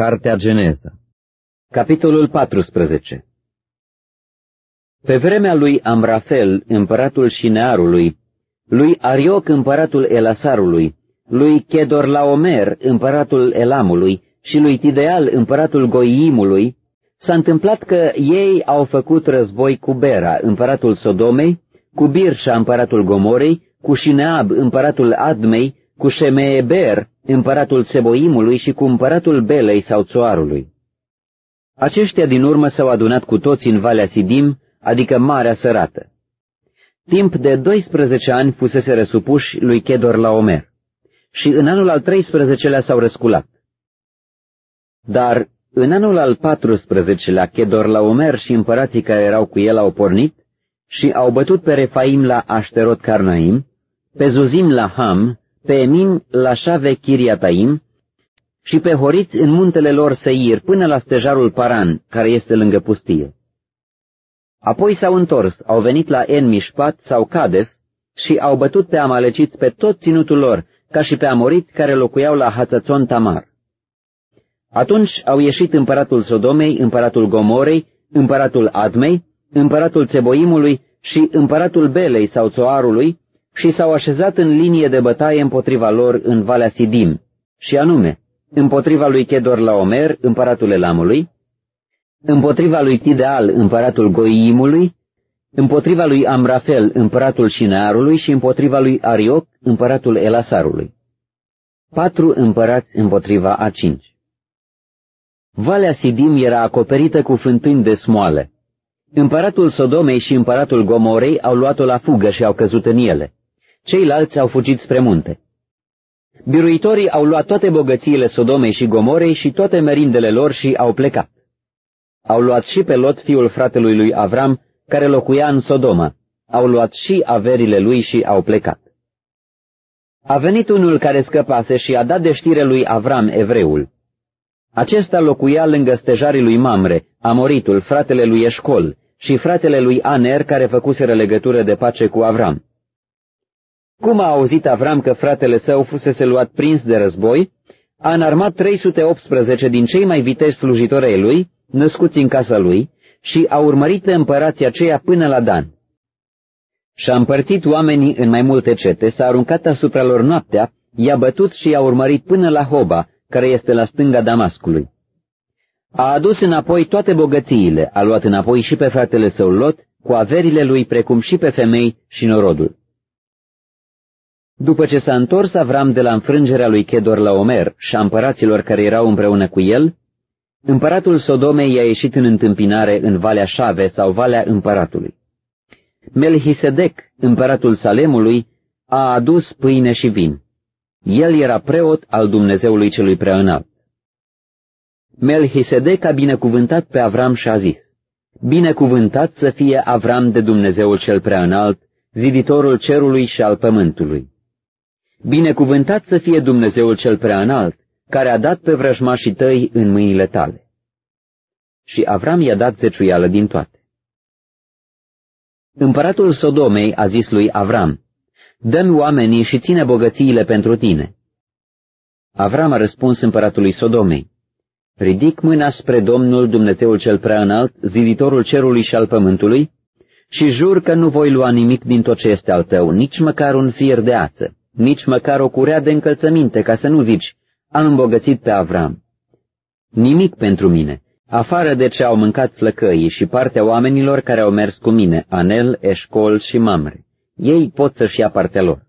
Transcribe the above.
Cartea Geneza. Capitolul 14 Pe vremea lui Amrafel, împăratul Șinearului, lui Arioc, împăratul Elasarului, lui Chedorlaomer, împăratul Elamului, și lui Tideal, împăratul Goiimului, s-a întâmplat că ei au făcut război cu Bera, împăratul Sodomei, cu Birșa, împăratul Gomorei, cu Șineab, împăratul Admei, cu Shemeeber, împăratul Seboimului și cu împăratul Belei sau Țoarului. Aceștia din urmă s-au adunat cu toți în Valea Sidim, adică Marea Sărată. Timp de 12 ani fusese răsupuși lui Chedor la Omer și în anul al 13-lea s-au răsculat. Dar în anul al 14-lea Chedor la Omer și împărații care erau cu el au pornit și au bătut pe Refaim la Așterot Carnaim, pe Zuzim la Ham pe Emim la Șave Chiriataim și pe horiți în muntele lor Seir până la stejarul Paran, care este lângă pustie. Apoi s-au întors, au venit la En Mishpat sau Cades și au bătut pe amaleciți pe tot ținutul lor, ca și pe amoriți care locuiau la Hațățon Tamar. Atunci au ieșit împăratul Sodomei, împăratul Gomorei, împăratul Admei, împăratul Țeboimului și împăratul Belei sau Țoarului și s-au așezat în linie de bătaie împotriva lor în Valea Sidim, și anume, împotriva lui Chedor Laomer, împăratul Elamului, împotriva lui Tideal, împăratul Goiimului, împotriva lui Amrafel, împăratul Șinearului și împotriva lui Arioc, împăratul Elasarului. Patru împărați împotriva a cinci. Valea Sidim era acoperită cu fântâni de smoale. Împăratul Sodomei și împăratul Gomorei au luat-o la fugă și au căzut în ele. Ceilalți au fugit spre munte. Biruitorii au luat toate bogățiile Sodomei și Gomorei și toate merindele lor și au plecat. Au luat și pe Lot, fiul fratelui lui Avram, care locuia în Sodoma. Au luat și averile lui și au plecat. A venit unul care scăpase și a dat de știre lui Avram, evreul. Acesta locuia lângă stejarii lui Mamre, Amoritul, fratele lui Eșcol, și fratele lui Aner, care făcuseră legătură de pace cu Avram. Cum a auzit Avram că fratele său fusese luat prins de război, a înarmat 318 din cei mai viteji slujitori ai lui, născuți în casa lui, și a urmărit pe împărații aceia până la Dan. Și-a împărțit oamenii în mai multe cete, s-a aruncat asupra lor noaptea, i-a bătut și i-a urmărit până la Hoba, care este la stânga Damascului. A adus înapoi toate bogățiile, a luat înapoi și pe fratele său Lot, cu averile lui, precum și pe femei și norodul. După ce s-a întors Avram de la înfrângerea lui Chedor la Omer și a împăraților care erau împreună cu el, împăratul Sodomei i-a ieșit în întâmpinare în Valea Șave sau Valea Împăratului. Melchisedec, împăratul Salemului, a adus pâine și vin. El era preot al Dumnezeului celui prea înalt. Melchisedec a binecuvântat pe Avram și a zis, Binecuvântat să fie Avram de Dumnezeul cel prea înalt, ziditorul cerului și al pământului. Binecuvântat să fie Dumnezeul cel prea înalt, care a dat pe vrăjmașii tăi în mâinile tale. Și Avram i-a dat zeciuială din toate. Împăratul Sodomei a zis lui Avram, Dă-mi oamenii și ține bogățiile pentru tine. Avram a răspuns împăratului Sodomei, Ridic mâna spre Domnul Dumnezeul cel prea înalt, ziditorul cerului și al pământului, și jur că nu voi lua nimic din tot ce este al tău, nici măcar un fier de ață nici măcar o curea de încălțăminte, ca să nu zici, am îmbogățit pe Avram. Nimic pentru mine, afară de ce au mâncat flăcăii și partea oamenilor care au mers cu mine, Anel, Eșcol și Mamre. Ei pot să-și ia partea lor.